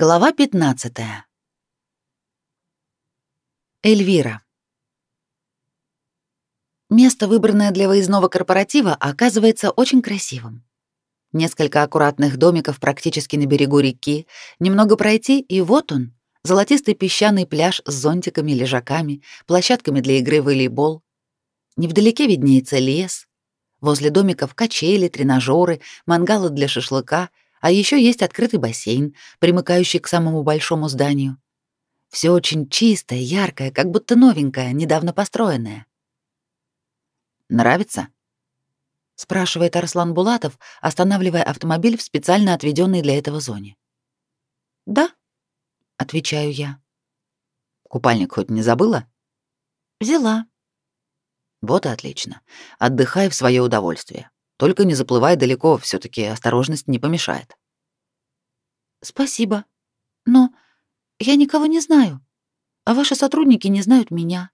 Глава 15. Эльвира. Место, выбранное для выездного корпоратива, оказывается очень красивым. Несколько аккуратных домиков практически на берегу реки, немного пройти, и вот он, золотистый песчаный пляж с зонтиками, лежаками, площадками для игры в волейбол. Невдалеке виднеется лес. Возле домиков качели, тренажеры, мангалы для шашлыка — а еще есть открытый бассейн, примыкающий к самому большому зданию. Все очень чистое, яркое, как будто новенькое, недавно построенное. Нравится? спрашивает Арслан Булатов, останавливая автомобиль в специально отведенной для этого зоне. Да, отвечаю я. Купальник хоть не забыла? Взяла. Вот и отлично. Отдыхай в свое удовольствие. Только не заплывай далеко, все таки осторожность не помешает. Спасибо. Но я никого не знаю. А ваши сотрудники не знают меня.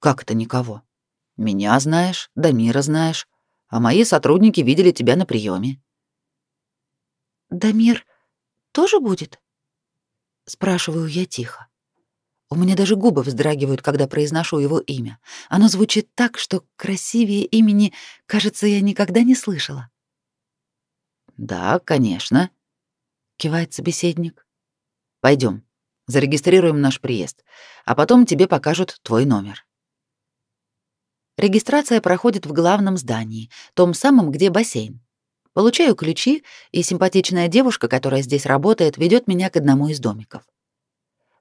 Как это никого? Меня знаешь, Дамира знаешь, а мои сотрудники видели тебя на приеме. Дамир тоже будет? Спрашиваю я тихо. У меня даже губы вздрагивают, когда произношу его имя. Оно звучит так, что красивее имени, кажется, я никогда не слышала. «Да, конечно», — кивает собеседник. Пойдем, зарегистрируем наш приезд, а потом тебе покажут твой номер». Регистрация проходит в главном здании, том самом, где бассейн. Получаю ключи, и симпатичная девушка, которая здесь работает, ведет меня к одному из домиков.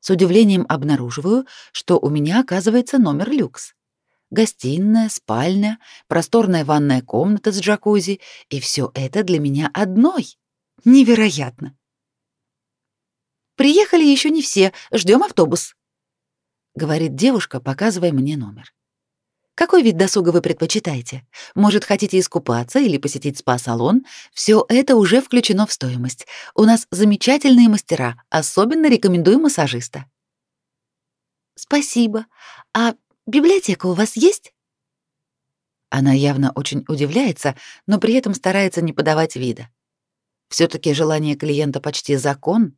С удивлением обнаруживаю, что у меня оказывается номер люкс. Гостиная, спальня, просторная ванная комната с джакузи, и все это для меня одной. Невероятно. Приехали еще не все, ждем автобус, говорит девушка, показывая мне номер. Какой вид досуга вы предпочитаете? Может, хотите искупаться или посетить спа-салон? Все это уже включено в стоимость. У нас замечательные мастера, особенно рекомендую массажиста. Спасибо. А библиотека у вас есть? Она явно очень удивляется, но при этом старается не подавать вида. все таки желание клиента почти закон.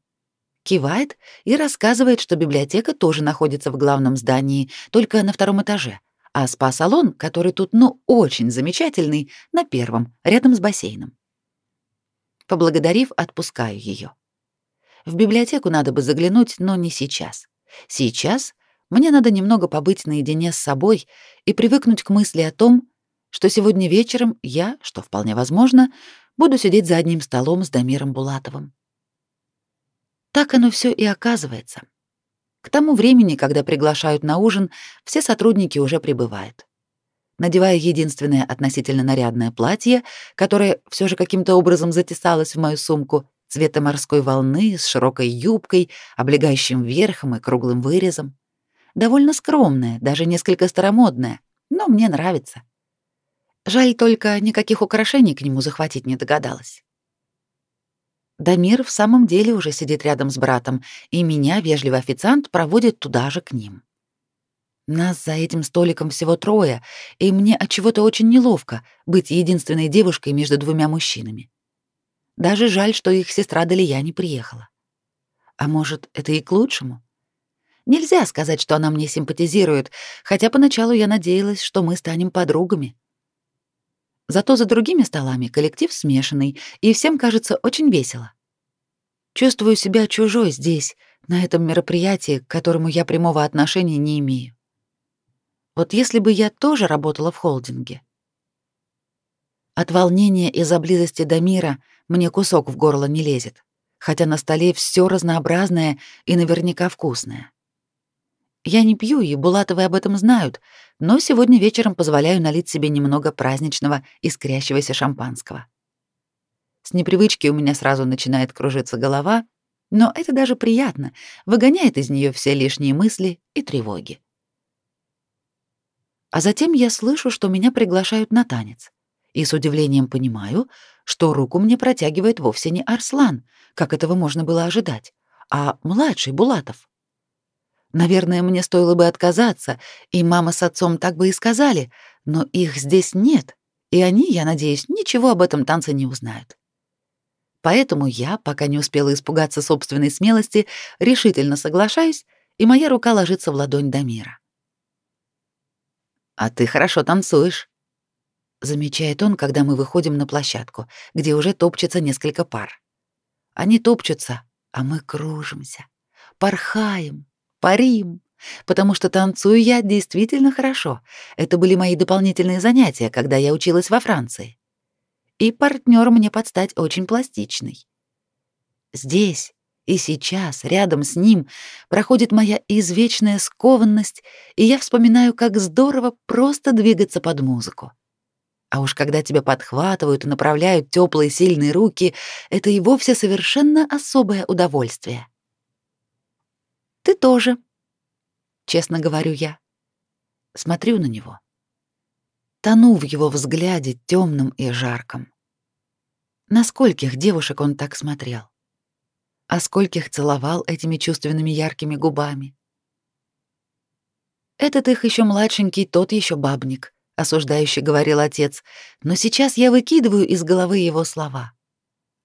Кивает и рассказывает, что библиотека тоже находится в главном здании, только на втором этаже а спа-салон, который тут, ну, очень замечательный, на первом, рядом с бассейном. Поблагодарив, отпускаю ее. В библиотеку надо бы заглянуть, но не сейчас. Сейчас мне надо немного побыть наедине с собой и привыкнуть к мысли о том, что сегодня вечером я, что вполне возможно, буду сидеть за одним столом с Дамиром Булатовым. Так оно все и оказывается. К тому времени, когда приглашают на ужин, все сотрудники уже прибывают. Надевая единственное относительно нарядное платье, которое все же каким-то образом затесалось в мою сумку, цвета морской волны, с широкой юбкой, облегающим верхом и круглым вырезом. Довольно скромное, даже несколько старомодное, но мне нравится. Жаль только, никаких украшений к нему захватить не догадалась. Дамир в самом деле уже сидит рядом с братом, и меня вежливый официант проводит туда же к ним. Нас за этим столиком всего трое, и мне от чего-то очень неловко быть единственной девушкой между двумя мужчинами. Даже жаль, что их сестра Далия не приехала. А может, это и к лучшему? Нельзя сказать, что она мне симпатизирует, хотя поначалу я надеялась, что мы станем подругами. Зато за другими столами коллектив смешанный, и всем кажется очень весело. Чувствую себя чужой здесь, на этом мероприятии, к которому я прямого отношения не имею. Вот если бы я тоже работала в холдинге. От волнения из-за близости до мира мне кусок в горло не лезет, хотя на столе все разнообразное и наверняка вкусное. Я не пью, и Булатовы об этом знают, но сегодня вечером позволяю налить себе немного праздничного, искрящегося шампанского. С непривычки у меня сразу начинает кружиться голова, но это даже приятно, выгоняет из нее все лишние мысли и тревоги. А затем я слышу, что меня приглашают на танец, и с удивлением понимаю, что руку мне протягивает вовсе не Арслан, как этого можно было ожидать, а младший Булатов. Наверное, мне стоило бы отказаться, и мама с отцом так бы и сказали, но их здесь нет, и они, я надеюсь, ничего об этом танце не узнают. Поэтому я, пока не успела испугаться собственной смелости, решительно соглашаюсь, и моя рука ложится в ладонь Дамира. «А ты хорошо танцуешь», — замечает он, когда мы выходим на площадку, где уже топчется несколько пар. Они топчутся, а мы кружимся, порхаем, парим, потому что танцую я действительно хорошо. Это были мои дополнительные занятия, когда я училась во Франции. И партнер мне подстать очень пластичный. Здесь и сейчас, рядом с ним, проходит моя извечная скованность, и я вспоминаю, как здорово просто двигаться под музыку. А уж когда тебя подхватывают и направляют теплые сильные руки, это и вовсе совершенно особое удовольствие. Ты тоже, честно говорю я. Смотрю на него. Тону в его взгляде темном и жарком. На скольких девушек он так смотрел? А скольких целовал этими чувственными яркими губами? Этот их еще младшенький, тот еще бабник, осуждающий говорил отец, но сейчас я выкидываю из головы его слова.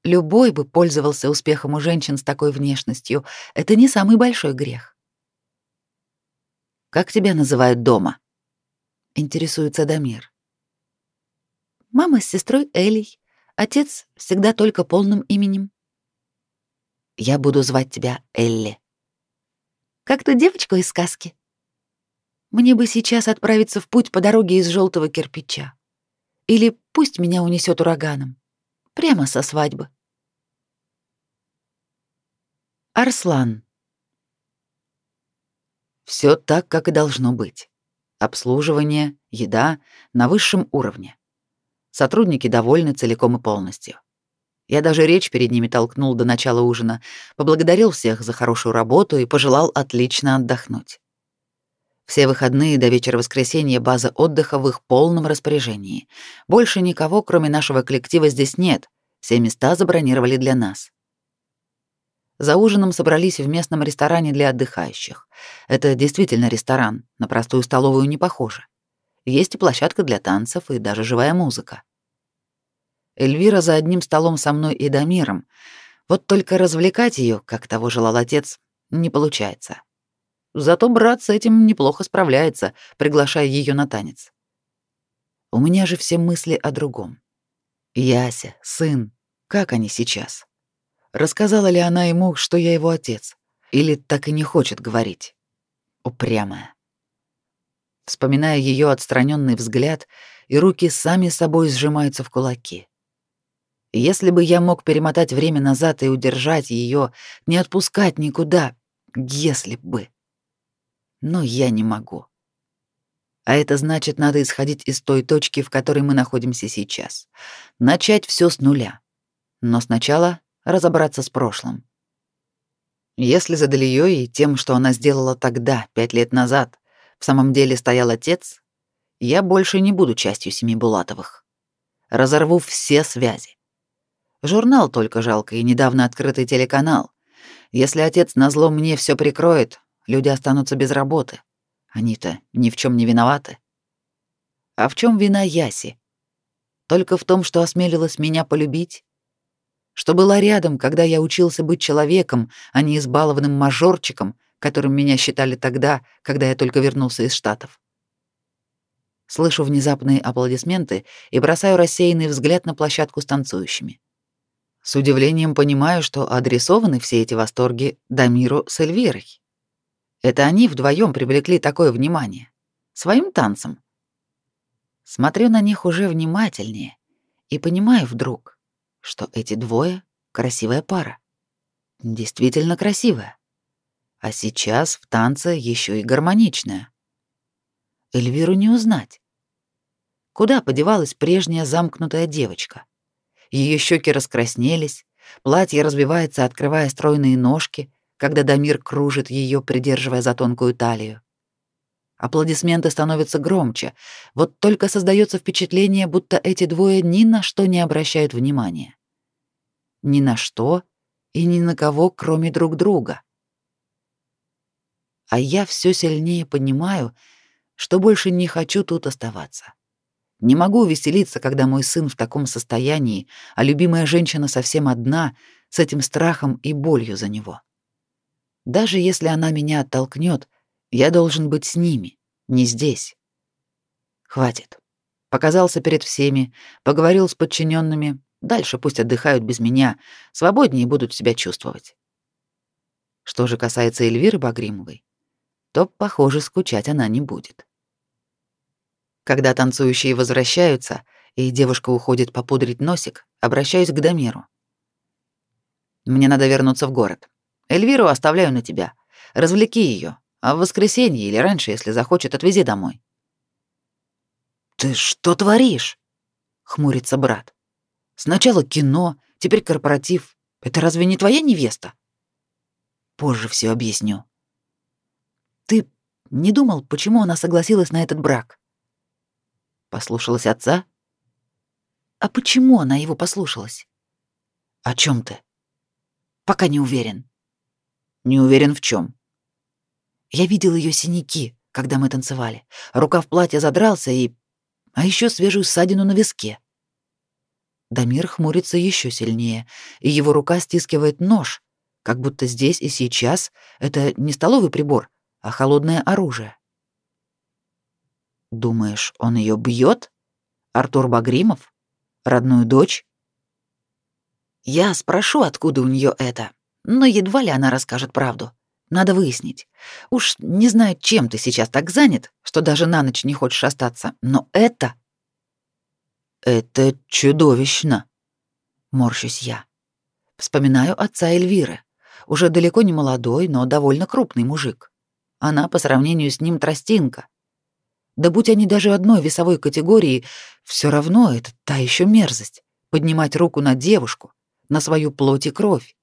Любой бы пользовался успехом у женщин с такой внешностью. Это не самый большой грех. Как тебя называют дома? Интересуется Дамир. Мама с сестрой Элей, отец всегда только полным именем. Я буду звать тебя Элли. Как ту девочку из сказки. Мне бы сейчас отправиться в путь по дороге из желтого кирпича. Или пусть меня унесет ураганом. Прямо со свадьбы. Арслан. Все так, как и должно быть. Обслуживание, еда на высшем уровне. Сотрудники довольны целиком и полностью. Я даже речь перед ними толкнул до начала ужина, поблагодарил всех за хорошую работу и пожелал отлично отдохнуть. Все выходные до вечера воскресенья база отдыха в их полном распоряжении. Больше никого, кроме нашего коллектива, здесь нет. Все места забронировали для нас. За ужином собрались в местном ресторане для отдыхающих. Это действительно ресторан, на простую столовую не похоже. Есть и площадка для танцев, и даже живая музыка. Эльвира за одним столом со мной и Дамиром. Вот только развлекать ее, как того желал отец, не получается. Зато брат с этим неплохо справляется, приглашая ее на танец. У меня же все мысли о другом. Яся, сын, как они сейчас? Рассказала ли она ему, что я его отец? Или так и не хочет говорить? Упрямая. Вспоминая ее отстраненный взгляд, и руки сами собой сжимаются в кулаки. Если бы я мог перемотать время назад и удержать ее, не отпускать никуда, если бы. Но я не могу. А это значит, надо исходить из той точки, в которой мы находимся сейчас. Начать все с нуля. Но сначала разобраться с прошлым. Если за Далией и тем, что она сделала тогда, пять лет назад, в самом деле стоял отец, я больше не буду частью семьи Булатовых. Разорву все связи. Журнал только жалко и недавно открытый телеканал. Если отец назло мне все прикроет, люди останутся без работы. Они-то ни в чем не виноваты. А в чем вина Яси? Только в том, что осмелилась меня полюбить? что была рядом, когда я учился быть человеком, а не избалованным мажорчиком, которым меня считали тогда, когда я только вернулся из Штатов. Слышу внезапные аплодисменты и бросаю рассеянный взгляд на площадку с танцующими. С удивлением понимаю, что адресованы все эти восторги Дамиру с Эльвирой. Это они вдвоем привлекли такое внимание. Своим танцем. Смотрю на них уже внимательнее и понимаю вдруг, что эти двое — красивая пара. Действительно красивая. А сейчас в танце еще и гармоничная. Эльвиру не узнать. Куда подевалась прежняя замкнутая девочка? Ее щеки раскраснелись, платье разбивается, открывая стройные ножки, когда Дамир кружит ее, придерживая за тонкую талию. Аплодисменты становятся громче, вот только создается впечатление, будто эти двое ни на что не обращают внимания. Ни на что и ни на кого, кроме друг друга. А я все сильнее понимаю, что больше не хочу тут оставаться. Не могу веселиться, когда мой сын в таком состоянии, а любимая женщина совсем одна, с этим страхом и болью за него. Даже если она меня оттолкнет, я должен быть с ними, не здесь. Хватит. Показался перед всеми, поговорил с подчиненными. Дальше пусть отдыхают без меня, свободнее будут себя чувствовать. Что же касается Эльвиры Багримовой, то, похоже, скучать она не будет. Когда танцующие возвращаются, и девушка уходит попудрить носик, обращаюсь к Дамиру. Мне надо вернуться в город. Эльвиру оставляю на тебя. Развлеки ее, а в воскресенье или раньше, если захочет, отвези домой. Ты что творишь? хмурится брат. Сначала кино, теперь корпоратив. Это разве не твоя невеста? Позже все объясню. Ты не думал, почему она согласилась на этот брак? Послушалась отца? А почему она его послушалась? О чем ты? Пока не уверен. Не уверен в чем. Я видел ее синяки, когда мы танцевали. Рука в платье задрался и... А еще свежую ссадину на виске. Дамир хмурится еще сильнее, и его рука стискивает нож, как будто здесь и сейчас это не столовый прибор, а холодное оружие. Думаешь, он ее бьет? Артур Багримов? Родную дочь? Я спрошу, откуда у нее это, но едва ли она расскажет правду. Надо выяснить. Уж не знаю, чем ты сейчас так занят, что даже на ночь не хочешь остаться, но это... Это чудовищно. Морщусь я. Вспоминаю отца Эльвиры. Уже далеко не молодой, но довольно крупный мужик. Она по сравнению с ним тростинка. Да будь они даже одной весовой категории, все равно это та еще мерзость — поднимать руку на девушку, на свою плоть и кровь.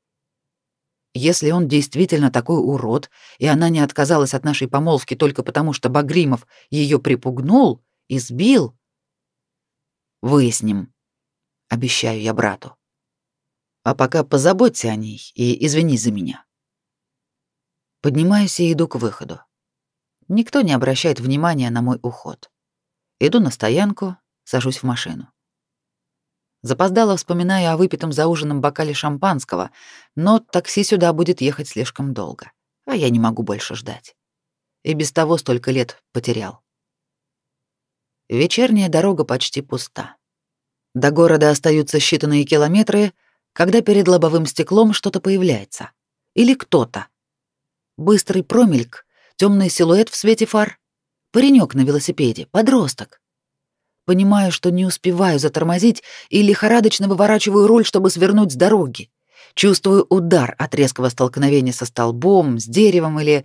Если он действительно такой урод, и она не отказалась от нашей помолвки только потому, что Багримов ее припугнул, избил, выясним, обещаю я брату. А пока позаботься о ней и извини за меня. Поднимаюсь и иду к выходу. Никто не обращает внимания на мой уход. Иду на стоянку, сажусь в машину. Запоздало вспоминаю о выпитом за ужином бокале шампанского, но такси сюда будет ехать слишком долго, а я не могу больше ждать. И без того столько лет потерял. Вечерняя дорога почти пуста. До города остаются считанные километры, когда перед лобовым стеклом что-то появляется. Или кто-то. Быстрый промельк, темный силуэт в свете фар. Паренек на велосипеде, подросток. Понимаю, что не успеваю затормозить и лихорадочно выворачиваю руль, чтобы свернуть с дороги. Чувствую удар от резкого столкновения со столбом, с деревом или...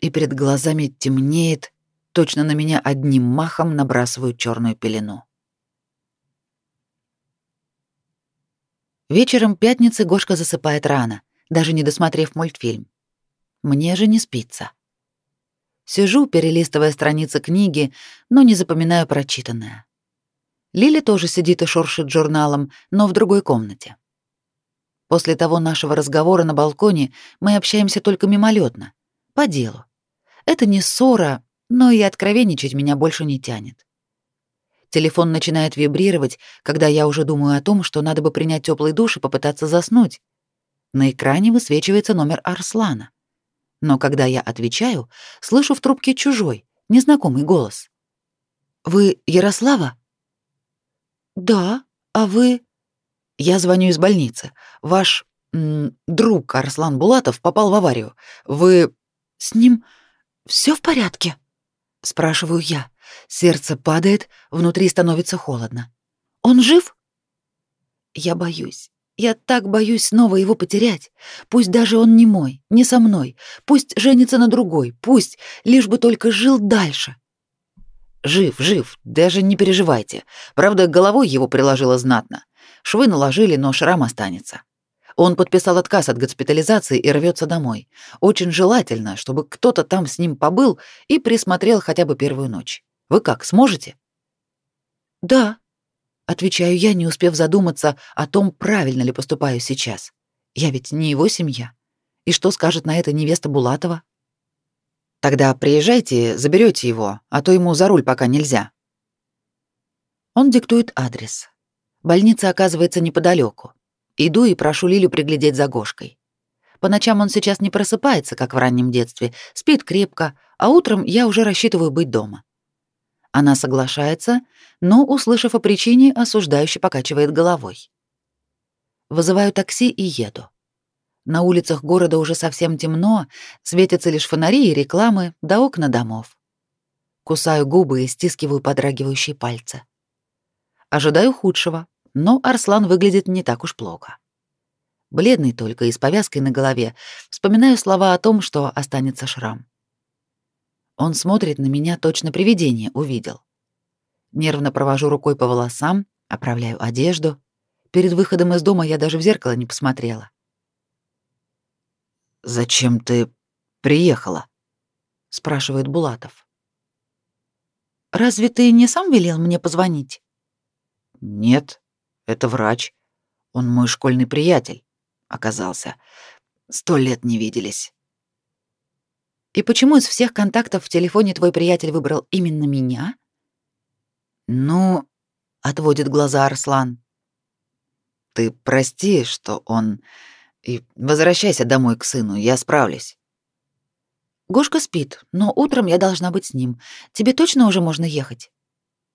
И перед глазами темнеет, точно на меня одним махом набрасывают черную пелену. Вечером пятницы Гошка засыпает рано, даже не досмотрев мультфильм. Мне же не спится. Сижу, перелистывая страницы книги, но не запоминаю прочитанное. Лили тоже сидит и шуршит журналом, но в другой комнате. После того нашего разговора на балконе мы общаемся только мимолетно, по делу. Это не ссора, но и откровенничать меня больше не тянет. Телефон начинает вибрировать, когда я уже думаю о том, что надо бы принять теплый душ и попытаться заснуть. На экране высвечивается номер Арслана. Но когда я отвечаю, слышу в трубке чужой, незнакомый голос. «Вы Ярослава?» «Да, а вы...» «Я звоню из больницы. Ваш м, друг Арслан Булатов попал в аварию. Вы... С ним все в порядке?» Спрашиваю я. Сердце падает, внутри становится холодно. «Он жив?» Я боюсь. Я так боюсь снова его потерять. Пусть даже он не мой, не со мной. Пусть женится на другой. Пусть, лишь бы только жил дальше. Жив, жив, даже не переживайте. Правда, головой его приложило знатно. Швы наложили, но шрам останется. Он подписал отказ от госпитализации и рвется домой. Очень желательно, чтобы кто-то там с ним побыл и присмотрел хотя бы первую ночь. Вы как, сможете? Да, отвечаю я, не успев задуматься о том, правильно ли поступаю сейчас. Я ведь не его семья. И что скажет на это невеста Булатова? Тогда приезжайте, заберете его, а то ему за руль пока нельзя. Он диктует адрес. Больница оказывается неподалеку. Иду и прошу Лилю приглядеть за Гошкой. По ночам он сейчас не просыпается, как в раннем детстве, спит крепко, а утром я уже рассчитываю быть дома. Она соглашается, но, услышав о причине, осуждающе покачивает головой. Вызываю такси и еду. На улицах города уже совсем темно, светятся лишь фонари и рекламы, да окна домов. Кусаю губы и стискиваю подрагивающие пальцы. Ожидаю худшего, но Арслан выглядит не так уж плохо. Бледный только и с повязкой на голове, вспоминаю слова о том, что останется шрам. Он смотрит на меня, точно привидение увидел. Нервно провожу рукой по волосам, оправляю одежду. Перед выходом из дома я даже в зеркало не посмотрела. «Зачем ты приехала?» — спрашивает Булатов. «Разве ты не сам велел мне позвонить?» «Нет, это врач. Он мой школьный приятель оказался. Сто лет не виделись». И почему из всех контактов в телефоне твой приятель выбрал именно меня? Ну, отводит глаза Арслан. Ты прости, что он и возвращайся домой к сыну, я справлюсь. Гошка спит, но утром я должна быть с ним. Тебе точно уже можно ехать?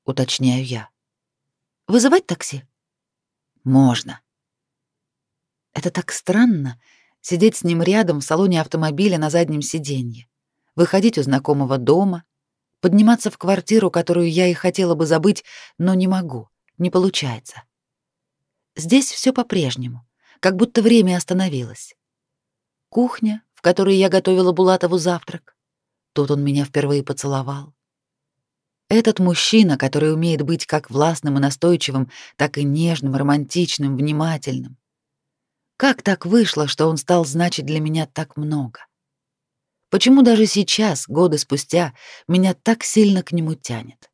уточняю я. Вызывать такси? Можно. Это так странно сидеть с ним рядом в салоне автомобиля на заднем сиденье, выходить у знакомого дома, подниматься в квартиру, которую я и хотела бы забыть, но не могу, не получается. Здесь все по-прежнему, как будто время остановилось. Кухня, в которой я готовила Булатову завтрак. Тут он меня впервые поцеловал. Этот мужчина, который умеет быть как властным и настойчивым, так и нежным, романтичным, внимательным. Как так вышло, что он стал значить для меня так много? Почему даже сейчас, годы спустя, меня так сильно к нему тянет?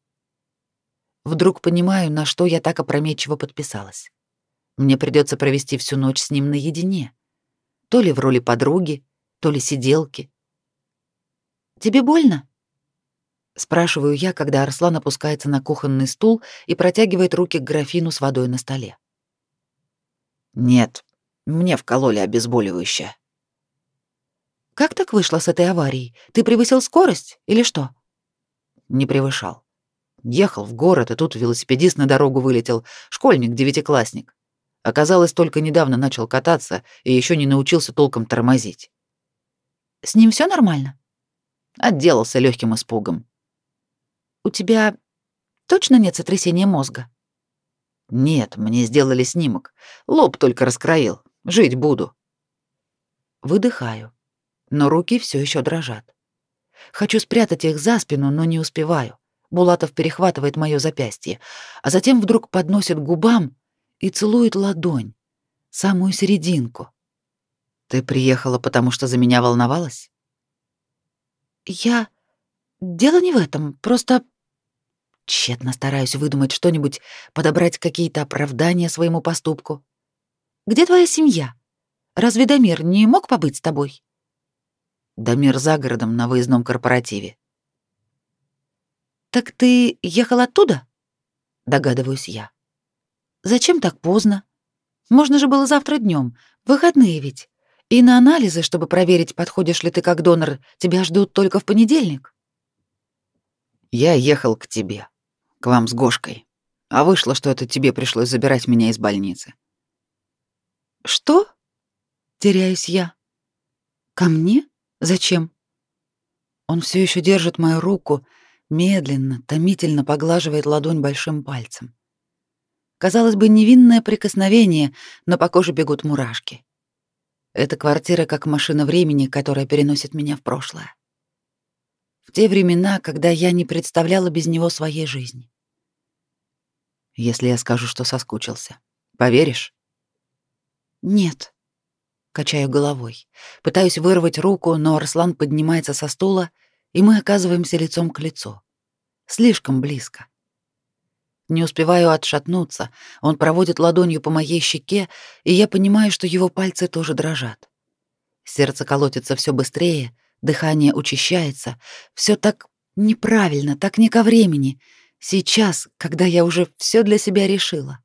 Вдруг понимаю, на что я так опрометчиво подписалась. Мне придется провести всю ночь с ним наедине. То ли в роли подруги, то ли сиделки. «Тебе больно?» Спрашиваю я, когда Арслан опускается на кухонный стул и протягивает руки к графину с водой на столе. «Нет, мне вкололи обезболивающее. Как так вышло с этой аварией? Ты превысил скорость или что? Не превышал. Ехал в город, и тут велосипедист на дорогу вылетел, школьник, девятиклассник. Оказалось, только недавно начал кататься и еще не научился толком тормозить. С ним все нормально? Отделался легким испугом. У тебя точно нет сотрясения мозга? Нет, мне сделали снимок. Лоб только раскроил. Жить буду. Выдыхаю, но руки все еще дрожат. Хочу спрятать их за спину, но не успеваю. Булатов перехватывает мое запястье, а затем вдруг подносит к губам и целует ладонь, самую серединку. Ты приехала, потому что за меня волновалась? Я... Дело не в этом, просто... Тщетно стараюсь выдумать что-нибудь, подобрать какие-то оправдания своему поступку. Где твоя семья? Разве Дамир не мог побыть с тобой? Дамир за городом на выездном корпоративе. Так ты ехал оттуда? Догадываюсь я. Зачем так поздно? Можно же было завтра днем, выходные ведь. И на анализы, чтобы проверить, подходишь ли ты как донор, тебя ждут только в понедельник. Я ехал к тебе, к вам с Гошкой. А вышло, что это тебе пришлось забирать меня из больницы. Что? Теряюсь я. Ко мне? Зачем? Он все еще держит мою руку, медленно, томительно поглаживает ладонь большим пальцем. Казалось бы, невинное прикосновение, но по коже бегут мурашки. Эта квартира как машина времени, которая переносит меня в прошлое. В те времена, когда я не представляла без него своей жизни. Если я скажу, что соскучился, поверишь? Нет. Качаю головой. Пытаюсь вырвать руку, но Арслан поднимается со стула, и мы оказываемся лицом к лицу. Слишком близко. Не успеваю отшатнуться. Он проводит ладонью по моей щеке, и я понимаю, что его пальцы тоже дрожат. Сердце колотится все быстрее, дыхание учащается. Все так неправильно, так не ко времени. Сейчас, когда я уже все для себя решила.